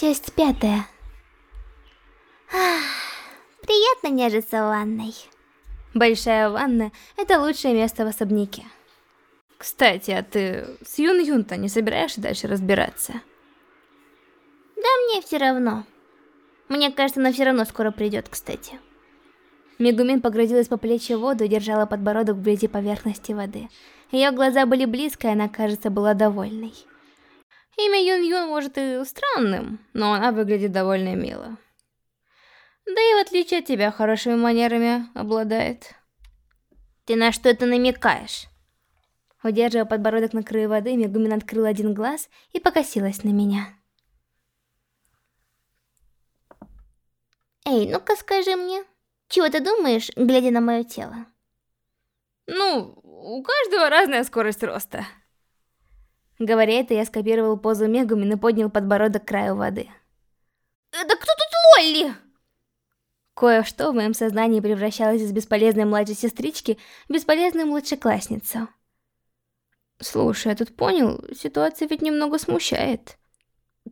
Часть пятая. Ах, приятно нежиться в ванной. Большая ванна — это лучшее место в особняке. Кстати, а ты с Юн-Юн-то не собираешься дальше разбираться? Да мне все равно. Мне кажется, она все равно скоро придет, кстати. Мегумин погрузилась по плечи в воду и держала подбородок вблизи поверхности воды. Ее глаза были близко, и она, кажется, была довольной. Имя Юн-Юн может и странным, но она выглядит довольно мило. Да и в отличие от тебя хорошими манерами обладает. Ты на что это намекаешь? Удерживая подбородок на краю воды, Мегумин открыл один глаз и покосилась на меня. Эй, ну-ка скажи мне, чего ты думаешь, глядя на мое тело? Ну, у каждого разная скорость роста. Говоря это, я скопировал позу Мегумин и поднял подбородок к краю воды. Это кто тут Лолли? Кое-что в моем сознании превращалось из бесполезной младшей сестрички в бесполезную младшеклассницу. Слушай, я тут понял, ситуация ведь немного смущает.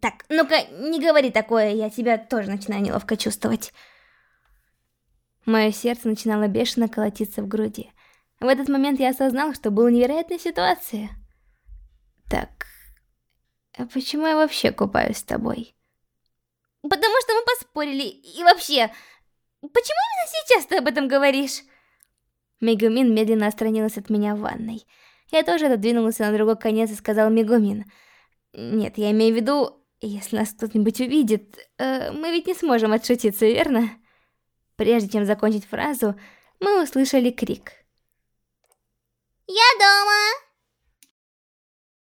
Так, ну-ка, не говори такое, я тебя тоже начинаю неловко чувствовать. Мое сердце начинало бешено колотиться в груди. В этот момент я осознал, что был в невероятной ситуации. Так, а почему я вообще купаюсь с тобой? Потому что мы поспорили, и вообще... Почему именно сейчас ты об этом говоришь? Мегумин медленно отстранилась от меня в ванной. Я тоже отодвинулся на другой конец и сказал Мегумин. Нет, я имею в виду, если нас кто-нибудь увидит, э, мы ведь не сможем отшутиться, верно? Прежде чем закончить фразу, мы услышали крик. «Я дома!»